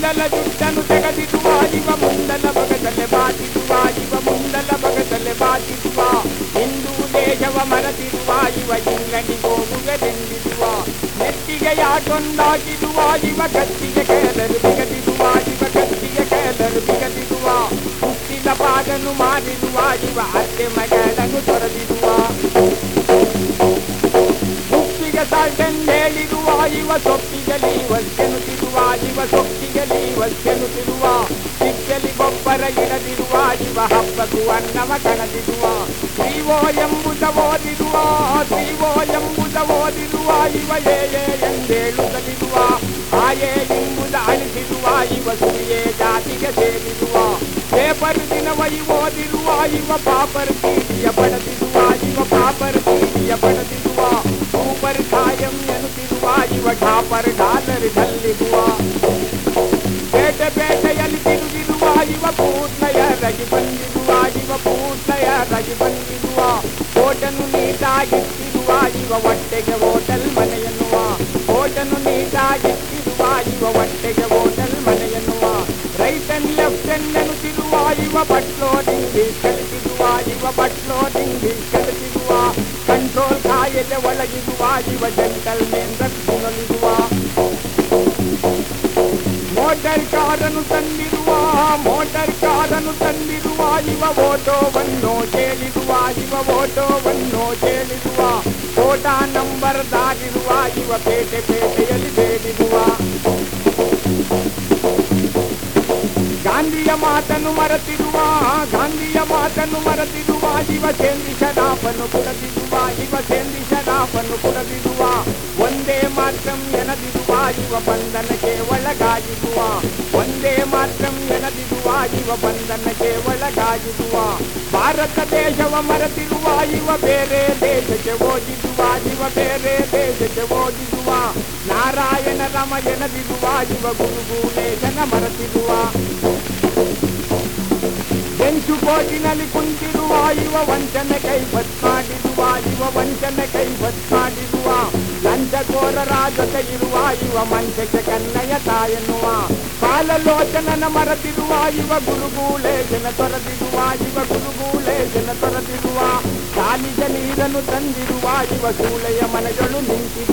ಮುಂದಲ ಜುಟ್ಟನು ತೆಗೆದಿರುವ ಇವ ಮುಂದಲ ಬಗದಲೆ ಬಾಚಿರುವ ಇವ ಮುಂದಲ ಬಗದಲೆ ಬಾಚಿರುವ ಹಿಂದೂ ದೇಶವ ಮರೆತಿರುವ ಇವ ಇಂಗಡಿ ಹೋಗುಗದೆಂದಿರುವ ನೆತ್ತಿಗೆ ಯಾಟೊಂದಾಗಿರುವ ಇವ ಕತ್ತಿಗೆ ಕೇಳಲು ಬಿಗದಿರುವ ಇವ ಕತ್ತಿಗೆ ಕೇಳಲು ಬಿಗದಿರುವ ಹುಟ್ಟಿದ ಪಾದನು ಮಾಡಿರುವ ಇವ ಅತ್ತೆ ಮಗಳನ್ನು ತೊರೆದಿರುವ ಸಾಲ್ಟೆಂದೇಳಿರುವ ಇವ ಸೊಪ್ಪಿಗಲಿ ವಸ್ತೆನುತ್ತಿರುವ ಇವ ಸೊಪ್ಪಿಗಲಿ ವಸ್ತೆನುತ್ತಿರುವ ಸಿಕ್ಕಲಿ ಗೊಬ್ಬರ ಇಡದಿರುವ, ಇವ ಹಬ್ಬಕ್ಕೂ ಅನ್ನವ ಕಣದಿರುವ. ಶ್ರೀವೋ ಎಂಬುದ ಓದಿರುವ, ಶ್ರೀವೋ ಎಂಬುದ ಓದಿರುವ, ಇವ ಏ ಎಂದೇಳುತ್ತಲಿರುವ ಆಯೇ ಎಂಬುದ ಅಳಿಸಿರುವ, ಇವ ಸುರಿಯೇ ಜಾತಿಗೆ ಸೇರಿರುವ. ಪೇಪರ್ ದಿನವೈ ಓದಿರುವ, ಇವ ಪಾಪರ್ ಪೀಡಿಯ ಪಡೆದಿರುವ, ಇವ ಪಾಪರ್ ಪೀಡಿಯ ಪಡೆದಿರುವ. ಠಾಪರ್ ಡಾಲರ್ ಗಲ್ಲಿರುವ ಬೇಟೆ ಬೇಟೆಯಲ್ಲಿ ತಿರುಗಿರುವ ಇವ ಪೂರ್ಣಯರಾಗಿ ಬಂದಿರುವ ಇವ ಪೂರ್ಣಯರಾಗಿ ಬಂದಿರುವ ಓಟನು ನೀಟಾಗಿಟ್ಟಿರುವ ಇವ ಹೊಟ್ಟೆಗೆ ಹೋಟೆಲ್ ಮನೆಯನ್ನುವ ಓಟನು ನೀಟಾಗಿಟ್ಟಿರುವ ಇವ ಹೊಟ್ಟೆಗೆ ಹೋಟೆಲ್ ಮನೆಯನ್ನುವ, ರೈಟ್ ಅಂಡ್ ಲೆಫ್ಟ್ ಅಂಡ್ ಎನ್ನುತ್ತಿರುವ ಇವ ಬಟ್ಲೋಡಿಂಗ್ ಕಲಿಸಿರುವ ಇವ ಬಟ್ಲೋಡಿಂಗ್ ಕಲಿಸಿರುವ ಕಂಟ್ರೋಲ್ ಕಾಯಿಲೆ ಒಳಗಿರುವ ಇವ ಜಂಟಲ್ ಮೇನ್ ಮೋಟರ್ ಕಾರನ್ನು ತಂದಿರುವ, ಮೋಟರ್ ಕಾರನ್ನು ತಂದಿರುವ ಇವ ಓಟೋವನ್ನು ಕೇಳಿರುವ, ಇವ ಓಟೋವನ್ನು ಕೇಳಿರುವ ಓಟ ನಂಬರ್ ದಾಟಿರುವ, ಇವ ಪೇಟೆ ಪೇಟೆಯಲ್ಲಿ ಬೇಡಿರುವ ಗಾಂಧಿಯ ಮಾತನ್ನು ಮರೆತಿರುವ, ಗಾಂಧಿಯ ಮಾತನ್ನು ಮರೆತಿರುವ, ಇವ ಸೇಂದಿ ಶರಾಪನ್ನು ಕುಡದಿರುವ, ಇವ ಸೇಂದಿ ಶರಾಪನ್ನು ಕುಡದಿರುವ, ಒಂದೇ ಮಾತ್ರ ಎನದಿರುವ ಇವ ಬಂಧನಕ್ಕೆ ಒಳಗಾಗಿರುವ ಒಂದೇ ಮಾತ್ರ ಎನದಿರುವ ಇವ ಬಂಧನಕ್ಕೆ ಒಳಗಾಗಿರುವ ಭಾರತ ದೇಶವ ಮರೆತಿರುವ ಇವ ಬೇರೆ ದೇಶಕ್ಕೆ ಹೋಗಿರುವ ಇವ ಬೇರೆ ದೇಶಕ್ಕೆ ಹೋಗಿರುವ ನಾರಾಯಣ ರಮ ಎನದಿರುವ ಇವ ಗುರುಗೂಲೇಶನ ಮರೆತಿರುವ. ಎಂಟು ಕೋಟಿನಲ್ಲಿ ಕುಂತಿರುವ ಇವ ವಂಚನೆ ಕೈ ಕೈವತ್ ಮಾಡಿರುವ, ಇವ ವಂಚನೆ ಕೈ ಕೈವತ್ ಮಾಡಿರುವ. ಲಂಚಕೋರರ ಜೊತೆ ಇರುವ ಇವ ಮಂಚಕ್ಕೆ ಕನ್ನಯ್ಯ ತಾಯನ್ನುವ ಕಾಲಲೋಚನನ ಮರೆತಿರುವ ಇವ ಗುರುಗೂಲೇಶನ ತೊರೆದಿರುವ ಇವ ಗುರುಗೂಲೇಶನ ತೊರೆದಿರುವ. ಶಾಲಿಗೆ ನೀರನ್ನು ತಂದಿರುವ ಇವ ಸೂಳೆಯ ಮನೆಗಳು ನಿಂತಿರುವ